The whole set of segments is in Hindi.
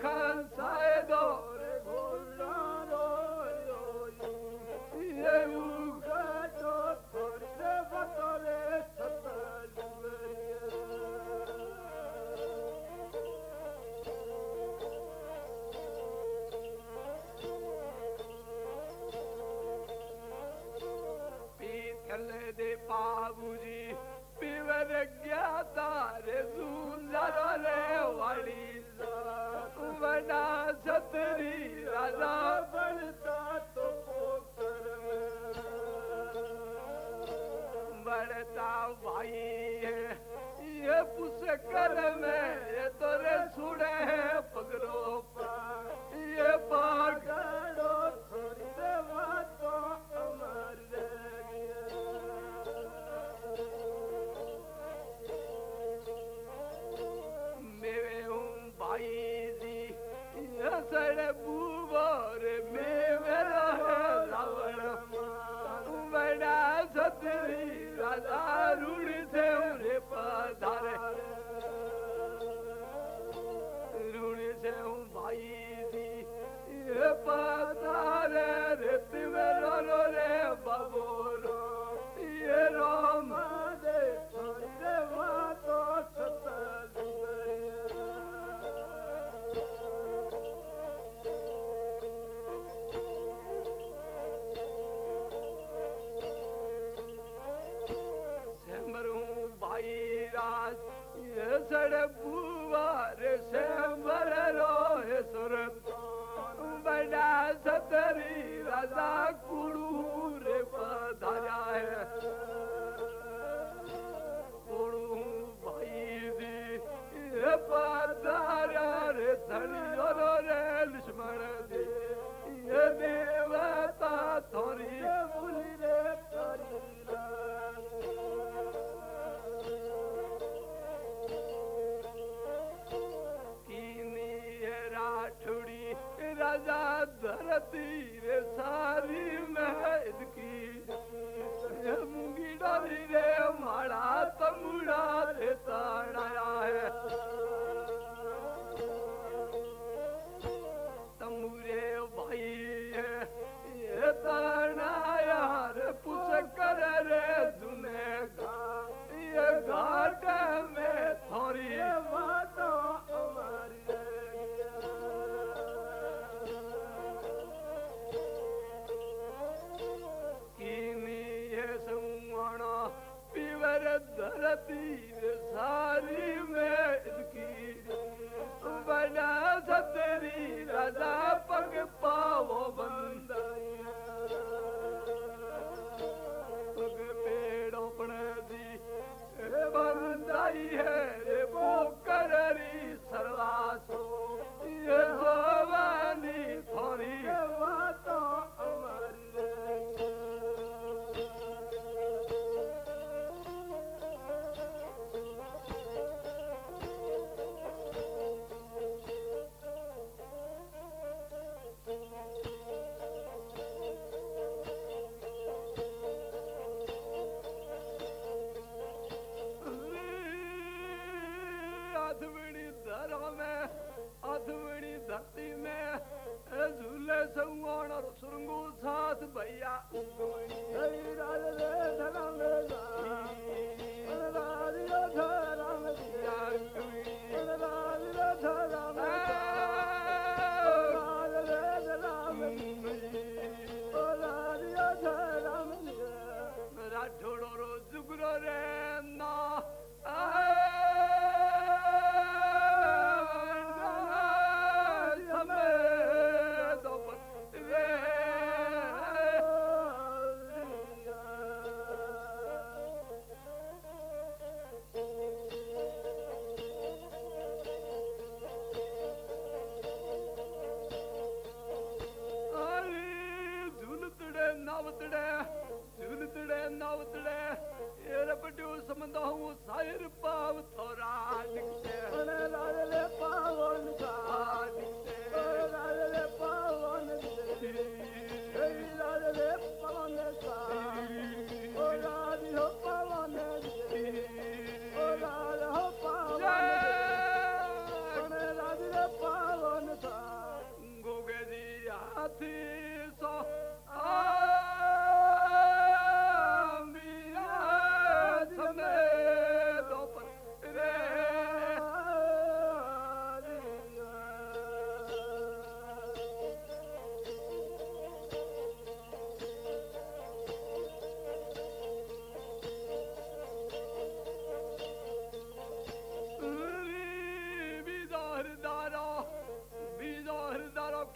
cansaedo पोतरी राजा बनता तो पोतर बढ़ता भाई ये पुष्कर में, ये तोरे सुड़े पगरो पर। ये पागल ગરુડ દેવ રે પધારે રૂણ દેવ ભાઈ દી પધારે રે તિવરો રે બાબો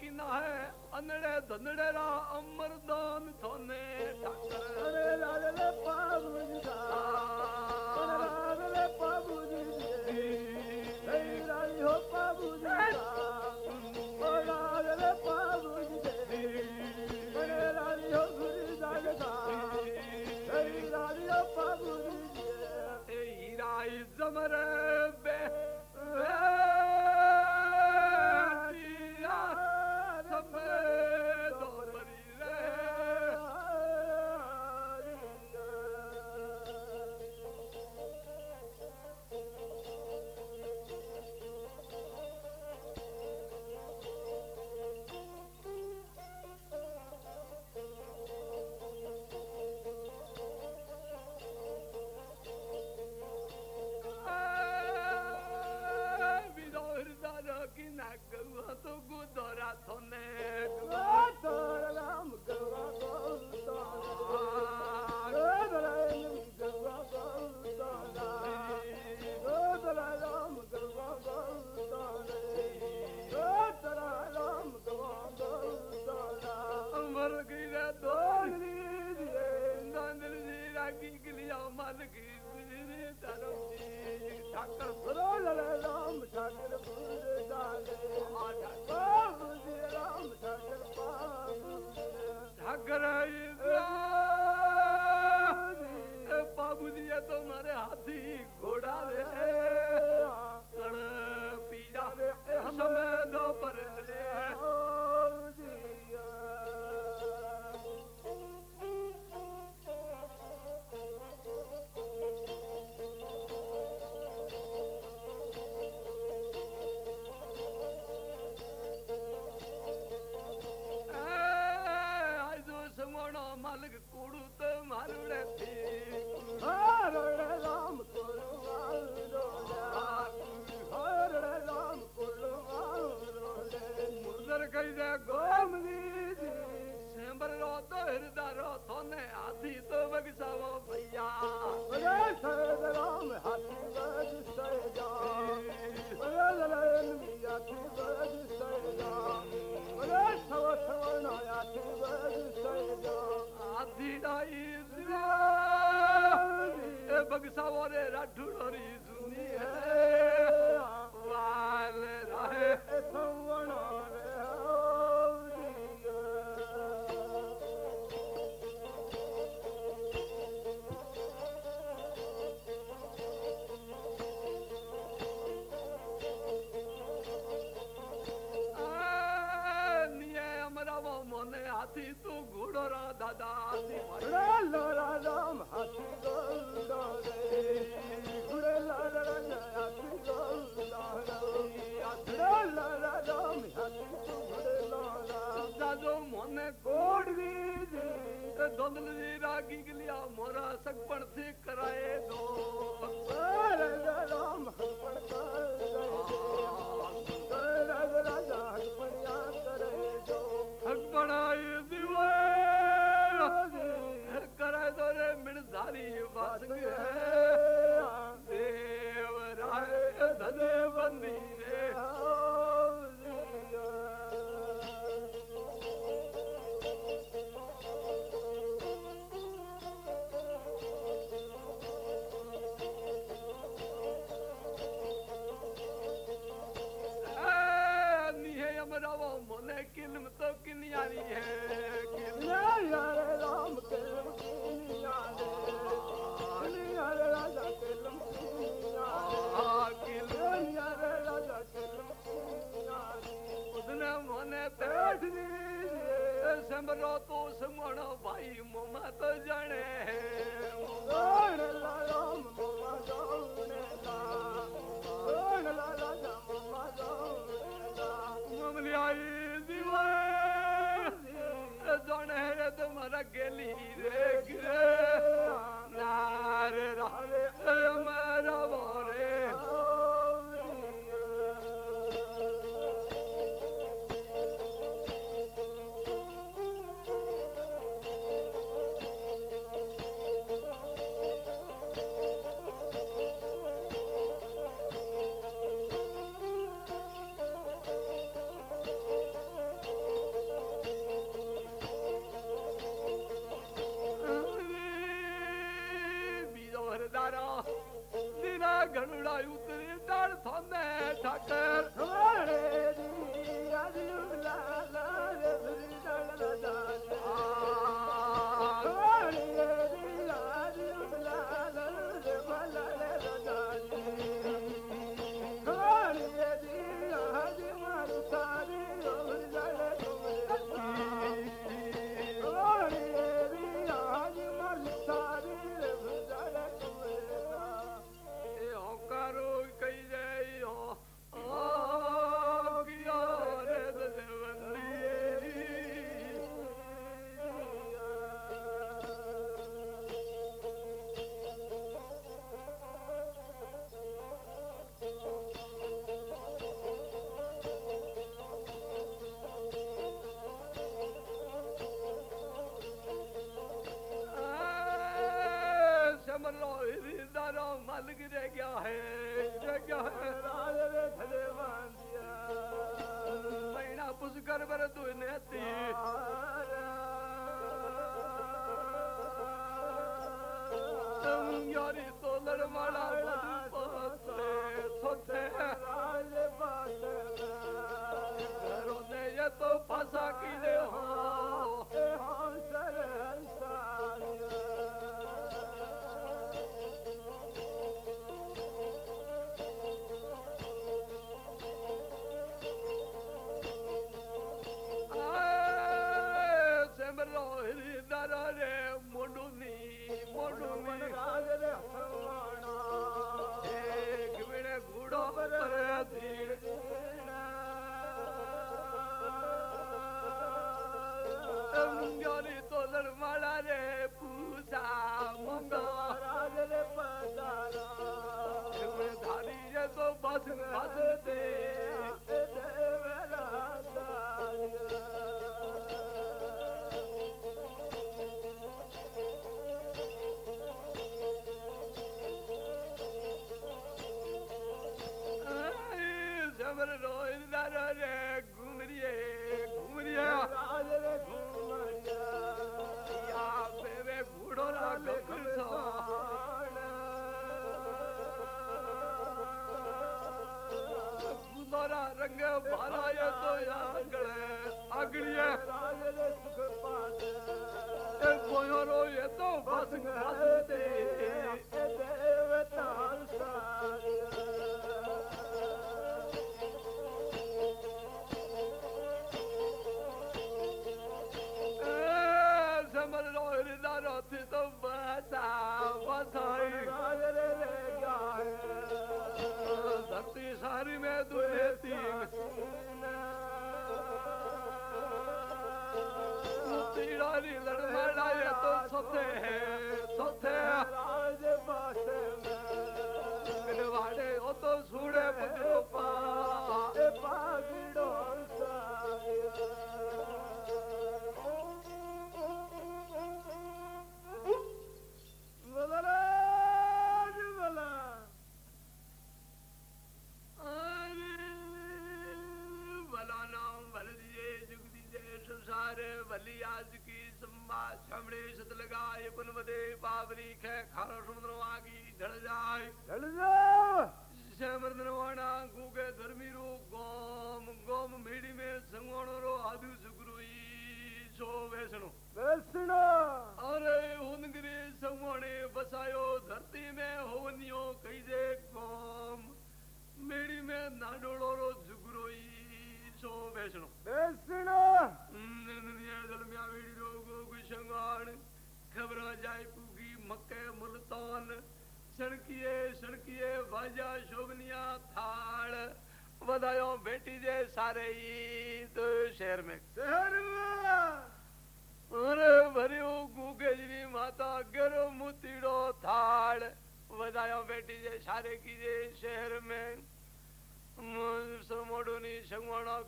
किनाए अनड़े धनड़े रा अमरदान थोने अरे लाले पाबू जी अरे पाबू जी लाली हो पाबू जी अरे पाबू जी अरे लाली हो गुरु जागदा अरे लाली हो पाबू जी हीरा इज़मरे કાઢને સંભળો તો સંગણો ભાઈ મોમાં તો જાણે તમારા ગેલી રે ના રે મારા Hatırlayın. ਰੰਗ ਭਾਰਾਇ ਤੋ ਦੇ ਸੁਖ ਪਾਤ ਤੇ ਕੋਇ ਰੋਏ ਤੋ ਬਸ ਹੱਥ ਤੇ लड़मड़ा तो सोते सोते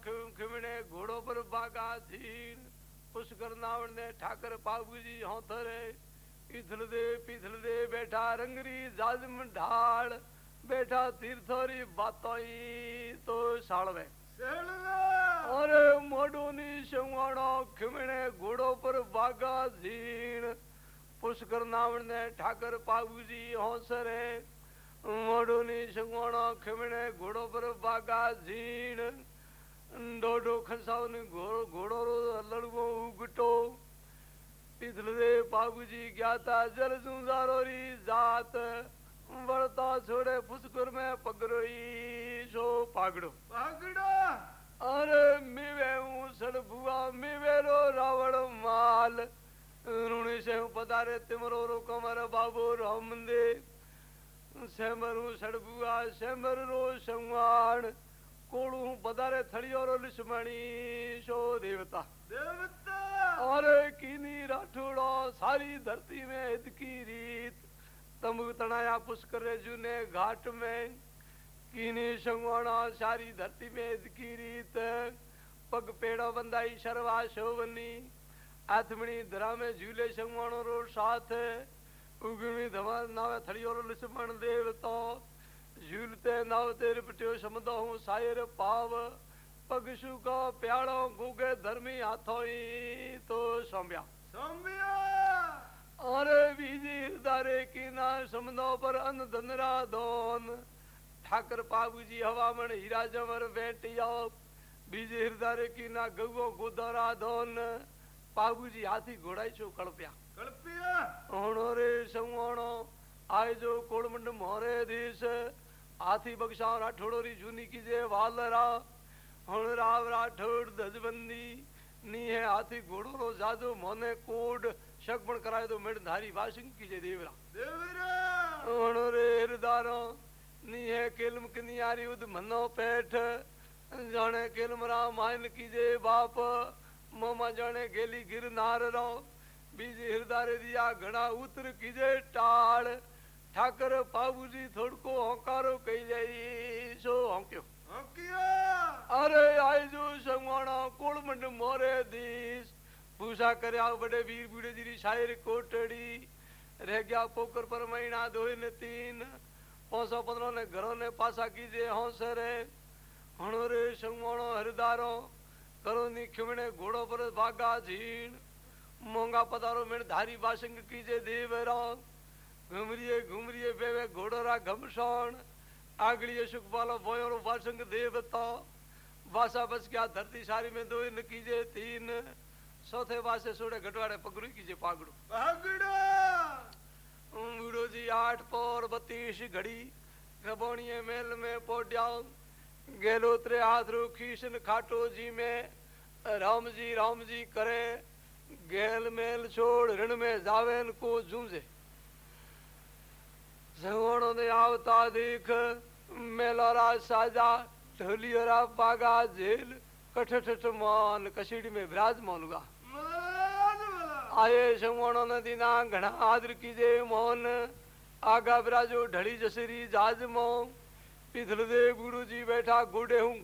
संगवाणो खिमणे घोड़ो पर बागा थीन पुष्कर नावण ने ठाकर बाबू जी होथरे इथल दे पिथल दे बैठा रंगरी जाजम ढाल। बैठा तीर्थोरी बातोई तो में और मोडोनी संवाणो खिमणे घोड़ो पर बागा झीण पुष्कर नावण ने ठाकर पाबूजी होसरे मोडोनी संवाणो खिमणे घोड़ो पर बागा झीण डोडो खसावन घोड़ो घोड़ो रो लड़गो उगटो पिथल दे बाबूजी ज्ञाता जल सुंजारो री जात वड़ता छोड़े पुष्कर में पगरोई सो पागड़ो पगड़ो अरे मिवे ऊसड़ बुआ मिवेरो रावण माल ऋणी से पधारे तिमरो रो कमर बाबो राम दे सेमरू सड़बुआ सेमर रो संवाण कोड़ू पधारे थड़ियो रो लिसमणी सो देवता। देवता! अरे कीनी राठौड़ो सारी धरती में हित की रीत। तंबू तनाया पुष्कर जूने घाट में कीनी संगवाणा सारी धरती में हित की रीत। पग पेड़ो बंदाई शर्वा शोभनी आथमणी धरा में झूले संगवाणो रो साथ उगमी धमा नावे थड़ियो रो लिसमण देवतो झूलते नावते रिपटियो समदो हूँ सायर पाव पगशु का प्याड़ो गुगे धर्मी हाथोई तो सौंब्या सोम्बिया अरे बीजी दारे की ना समदो पर अन धनरा दोन ठाकर पाबूजी हवामण हीरा जमर बेटियो बीजे हृदारे की ना गगो गोदरा दोन पाबूजी हाथी रे आए जो कोड़मंड मोरे देश हाथी बक्सा राठोड़ो री जूनी की जे वालरा। हण राव राठौड़ धजबंदी नी है हाथी घोड़ो रो जादो मोने कोड शकपण कराए तो मेड़ धारी वासिंग की जे देवरा। देवरा! हण रे हरदारो नी है केलम कनियारी उद मनो पेठ। जाने केलमरा माइन की जे बाप मोमा जाने रो उतर की जे ठाकर थोड़को होकारो कही सो होंक्यो। हकिया। अरे आय जो संवाणा कोड़मंड मोरे दीस? पूसा करया बड़े वीर बूढ़े जी री शायर कोटड़ी। रह गया पोकर पर महीना दो ने तीन। पौसो पंद्रह ने घरों ने पासा कीजे हौसरे हणो रे संवाणो हरदारो करो घुमरिए घुमरिए बेवे घोड़ोरा घमसोण। आगड़िए सुखपालो बोयोरो बासंग देवता। वासा बस गया धरती सारी में दो इन कीजे तीन। चौथे वासे सोड़े घटवाड़े पगड़ू कीजे पागड़ू। पगड़ो! उड़ो जी आठ पौर बत्तीस घड़ी। खबोणिए मेल में पोड्या गेलोत्रे आधरू खीसन खाटो जी में राम जी राम जी करे गेल मेल छोड़ ऋण में जावेन को जूझे सवणों ने आवता देख मेलोरा साजा ढोलियोरा पागा झेल कठठ मान कसीड़ी में विराजमान हुआ महाराज बोला આયે સંવણો નદીના ઘણા આદર કીજે મોન આગા બરાજો ઢળી જસરી જાજમો પીધલદેવ ગુરુજી બેઠા ગુડે હું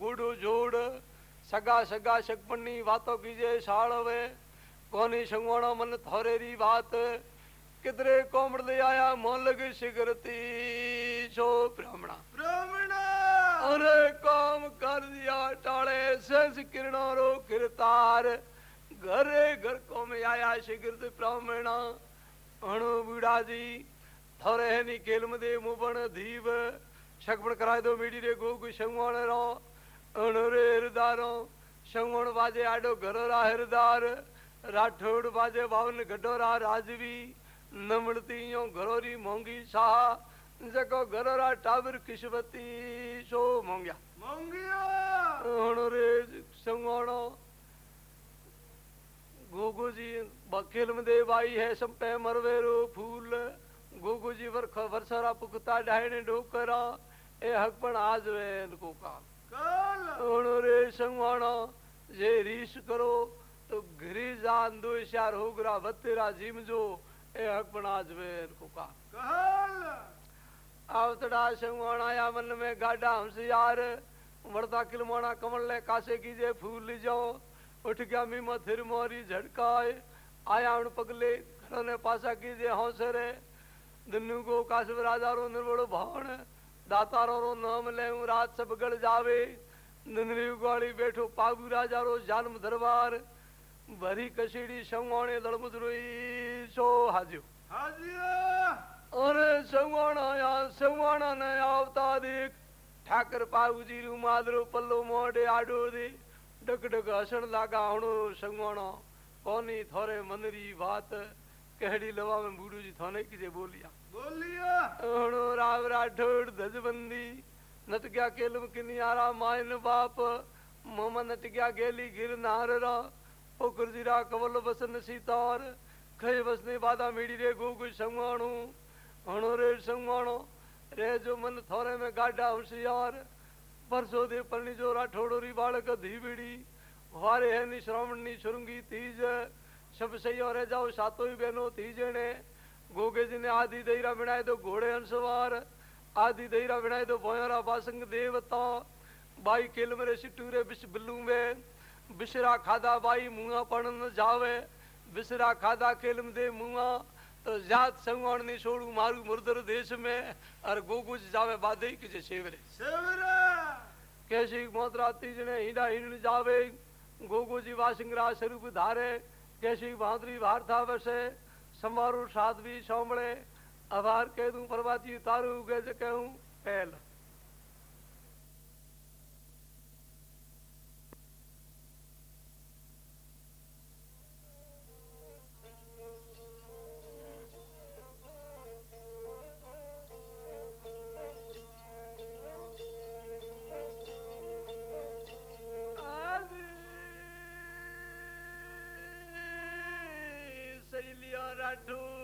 ਕਿਦਰੇ ਕੋਮੜ ਲੈ ਆਇਆ ਮੌਲਗ ਸ਼ਿਗਰਤੀ ਸੋ ਬ੍ਰਾਹਮਣਾ। ਬ੍ਰਾਹਮਣਾ! ਅਰੇ ਕਾਮ ਕਰ ਦਿਆ ਟਾਲੇ ਸੈਂਸ ਕਿਰਣਾ ਰੋ ਕਿਰਤਾਰ। ਘਰੇ ਘਰ ਕੋ ਮੇ ਆਇਆ ਸ਼ਿਗਰਤ ਬ੍ਰਾਹਮਣਾ। ਅਣੋ ਬੁੜਾ ਜੀ ਥਰੇ ਨੀ ਕਿਲਮ ਦੇ ਮੁਬਣ ਧੀਵ ਸ਼ਕਪਣ ਕਰਾਇ ਦੋ ਮੀਡੀ ਰੇ ਗੋ ਕੁ ਸ਼ੰਗਵਣ ਰੋ ਅਣਰੇ ਹਿਰਦਾਰੋ ਸ਼ੰਗਵਣ ਵਾਜੇ ਆਡੋ ਘਰ ਰਾ ਰਾਠੋੜ ਵਾਜੇ ਬਾਵਨ ਗੱਡੋ ਰਾਜਵੀ। न मिलती यो घरो री मोंगी साह जको घरो रा टावर किस्मती सो मोंगिया। मोंगिया! हण रे संगणो गोगो जी बकेल में देव आई है संपे मरवेरो फूल गोगो जी वर्ख वर्षरा पुकता डायने डोकरा ए हक पण आज वे इनको काम काल! हण रे संगणो जे रीस करो तो घरी जान दो शार होगरा वतेरा जिम जो દો શાર હોગરા વતેરા જીમજો એ હક પણ આજ વે કો કામ કાલ आवतड़ा संगवाणाया मन में गाडा हमसियार मरता किलमाना कमल ले कासे कीजे फूल ली जाओ उठ गया मीमा थिर मोरी झटकाए आया उन पगले घरों ने पासा कीजे हौसरे दिनु को कासव राजा रो निर्वड़ो भावण दातारो रो नाम ले रात सब गड़ जावे नंदनी उगाड़ी बैठो पागु राजा रो जन्म दरबार ભરી કસીડી સંગોણે દળમુદ્રોઈ સો હાજ્યો અરે સંગોણા સંગોણા ને આવતા દેખ ઠાકર પાઉજી નું માદરો પલ્લો મોઢે આડો દે ડક ડક હસણ લાગા હણો સંગોણો કોની થોરે મનરી વાત કહેડી લવા મેં બુડુજી થોને કીજે બોલિયા બોલિયા હણો રાવ રાઠોડ ધજબંદી નત ગયા કેલમ કિનિયારા માયન બાપ મમ નત ગયા ગેલી ગિરનાર રા पोकर जीरा कवल बसन सीतार। खय बसने बादा मीड़ी रे गोगु संवाणू हणो रे संवाणो रे जो मन थोरे में गाडा होशियार। परसो दे परणी जो राठोड़ो री बालक धीबड़ी वारे है नि श्रावण नी सुरंगी तीज। सब सही और जाओ सातो ही बहनो तीजने गोगे जी ने आदि दहीरा बनाए दो घोड़े अंसवार आदि दहीरा बनाए दो बोयरा बासंग देवता। बाई केल मेरे सिटूरे बिस बिल्लू में। बिसरा खादा बाई मुआ पण जावे बिसरा खादा केलम दे मुआ तो जात संगवाण ने छोड़ू मारू मुर्दर देश में और गोगुज जावे बादे की जे सेवरे सेवरे कैसी मोतराती जने हिडा हिडन जावे गोगो वासिंगरा स्वरूप धारे कैसी भादरी भारथा वसे समारू साधवी सौमड़े अभार कह दूँ परवाती तारू गज कहूँ पहल। I do.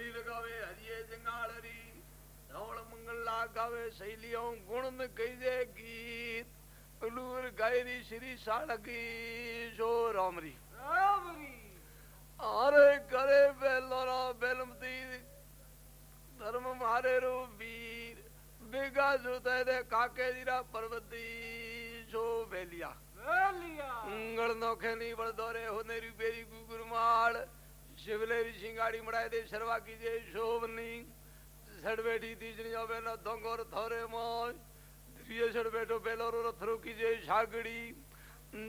દલીલ હરિયે જંગાળ હરી ધવળ મંગલા ગાવે શૈલીઓ ગુણ ને કહી દે ગીત અલુર ગાયરી શ્રી સાળગી જો રામરી રામરી અરે કરે બેલોરા બેલમતી ધર્મ મારે રો વીર બેગા જોતા રે કાકે દીરા પર્વતી જો વેલિયા વેલિયા ઉંગળ નોખે ની વળદોરે હોને રૂપેરી ગુગુરમાળ માળ શિવલેરી શિંગાડી મળાય દે શરવા કીજે શોભની સડવેઠી દીજણી અવેલો દોંગોર થોરે મોય ધીરે સડ બેઠો પેલો રથરો કીજે સાગડી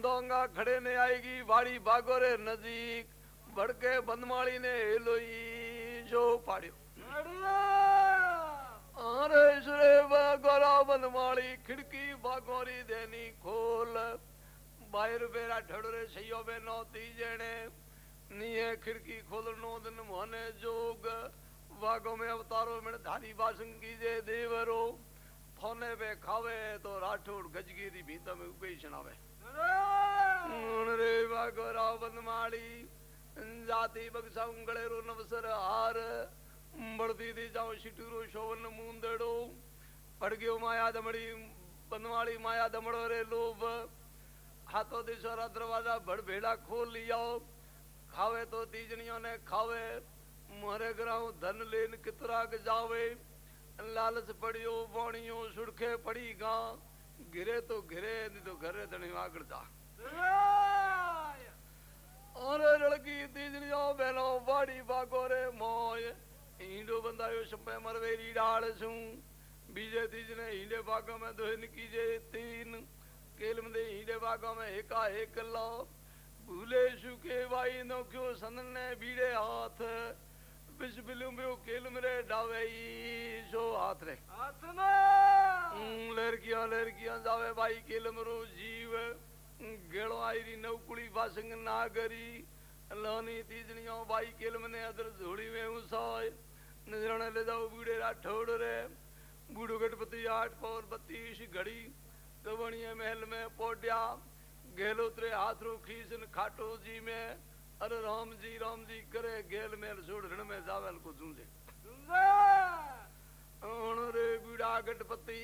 દોંગા ખડે ને આઈગી વાળી ભાગોરે નજીક ભડકે બંધમાળી ને હેલોઈ જો પાડ્યો અરે સુરે ભાગોરા બંધમાળી ખિડકી ભાગોરી દેની ખોલ બાય રૂપેરા ઠડોરે સૈયો બે નો તી જેણે नहीं खिड़की खोलनो दिन मोहने जोग। वागो में अवतारो में धारी भाषण कीजे देवरो। थोने पे खावे तो राठौड़ गजगिरी भीतर में उपे सुनावे रे वागो रावण माड़ी, जाति बगसाऊं गड़ेरो नवसर हार। बढ़ती थी जाओ शिटूरो शोभन मूंदड़ो। पड़ माया दमड़ी बनवाड़ी माया दमड़ो रे लोभ। हाथों दिशा दरवाज़ा भड़ भेड़ा खोल लियाओ। खावे तो तीजनियों ने खावे मोरे ग्राउ धन लेन कितराग जावे। लालच पड़ियो बोणियो सुड़खे पड़ी गा गिरे तो गिरे नहीं तो घरे धनी आगड़ जा। और लड़की तीजनियों बेलो बाड़ी बागो रे मोय। ईंडो बंदायो शंपे मरवेरी डाल सू बीजे तीजने हींडे बागों में दोहन कीजे तीन। केलम दे हींडे बागों में एका एक लो। भूले सुखे वाई नो क्यों सनने बीड़े हाथ। बिस बिलुम बियो केलम रे डावे सो हाथ रे हम्म, लड़कियाँ लड़कियाँ जावे भाई केलम रो जीव गेड़ो आईरी नवकुड़ी बासंग नागरी लानी तीजनियों भाई केलम ने अदर झोड़ी में उसाय नजरने ले जाओ बूढ़े राठौड़ रे। बूढ़ो गणपति आठ पौर बत्तीस घड़ी। कवणिये महल में पोड्या। गेल उतरे हाथरू खींचन खाटो जी में अरे राम जी राम जी करे गेल मेल छोड़ ऋण में जावेल को जूझे रे बीड़ा गणपति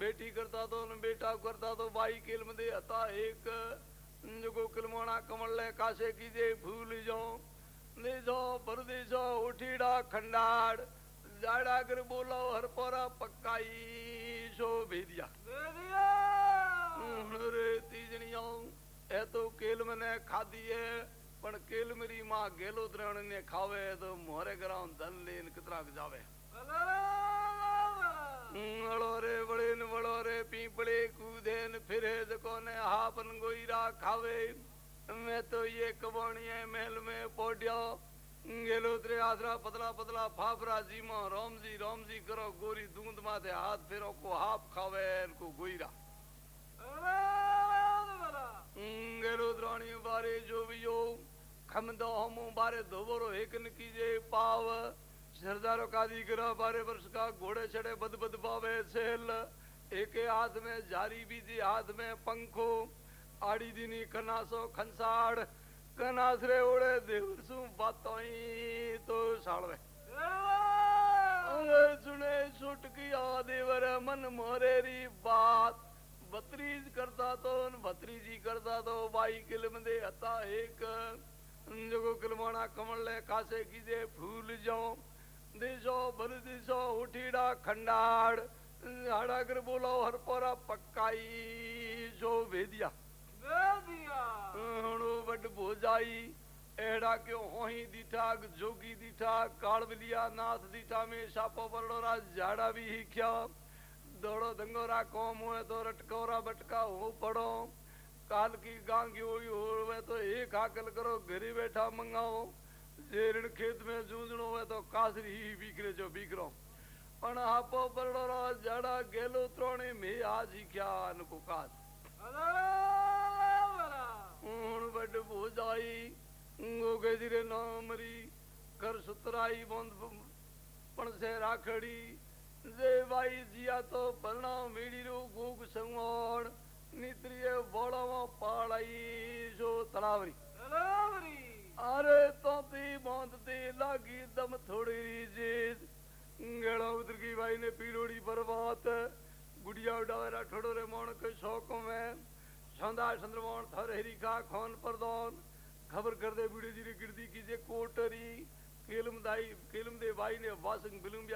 बेटी करता तो न बेटा करता तो बाई केल में दे अता एक। जो किलमोना कमल ले कासे कीजे भूल जाओ ले जाओ परदे जाओ उठीड़ा खंडाड़। जाड़ा कर बोलो हर परा पक्काई सो भेदिया! સાંભળ્યું રે તીજણીઓ એ તો કેલમ ને ખાધીએ પણ કેલમરી માં ગેલો દ્રણ ને ખાવે તો મોરે ગ્રામ ધન લઈને કતરાક જાવે વળો રે વળીને વળો રે પીપળે કૂદે ને ફિરે જકો ને હાપન ગોઈરા ખાવે मैं तो ये कबाणिया महल में पोडिया गेलो त्रे आसरा पतला पतला फाफरा जीमा रोम जी रोम जी करो गोरी दूंद माथे हाथ फेरो को हाफ़ खावे को गोईरा गेलोद्राणी बारे जो भी हो खमदो हमो बारे धोबरो एक न कीजे पाव सरदारो कादी करा बारे वर्ष का घोड़े चढ़े बद बद पावे सेल एक हाथ में जारी बीजे हाथ में पंखो आड़ी दीनी कनासो खनसाड़ कनास रे ओड़े देवसु बातोई तो साड़वे सुने सुट किया देवर मन मोरेरी बात बतरीज करता तो न भतरीजी करता तो बाई किलम दे हता एक। जगो किलमाना कमल ले कासे कीजे फूल जाओ देशो भर देशो उठीड़ा खंडाड़। हाड़ा कर बोलो हर पोरा पक्काई जो भेदिया हणो वड भोजाई। एड़ा क्यों होही दीठा जोगी दीठा कालवलिया नाथ दीठा में सापो बरडोरा झाड़ा भी ही क्या दौड़ो दंगोरा कौम हुए तो रटकोरा बटका हो पड़ो काल की गांगी हुई होवे तो एक हाकल करो घरे बैठा मंगाओ जेरण खेत में जूझणो हुए तो कासरी ही बीकरे जो बीकरो पण हापो बरडोरा झाड़ा गेलो त्रोणे में आज ही क्या अनको काज ਹੁਣ ਵੱਡ ਭੋਜਾਈ ગોગે ધીરે નામરી કર સુતરાઈ બંધ પણ સે રાખડી જે દેવાઈ જિયા તો ભણા મીડીનું ગોગ સંગોણ નીત્રીએ બોળામાં પાળાઈ જો તળાવરી તળાવરી અરે તો તી બોંધતી લાગી દમ થોડી રીજીત ગળા ઉદરકી ભાઈ ને પીલોડી બરબાત ગુડિયા ઉડાવે રાઠોડો રે મોણ કે શોક મેં ਸੰਦਾ ਸੰਦਰਵਾਨ ਥਰ ਹਰੀ ਕਾ ਖਾਨ ਪਰਦਾਨ ਖਬਰ ਕਰਦੇ ਬੁੜੇ ਜੀ ਦੀ ਗਿਰਦੀ ਕੀਜੇ ਕੋਟਰੀ केलम दाई केलम दे भाई ने वासंग बिलुम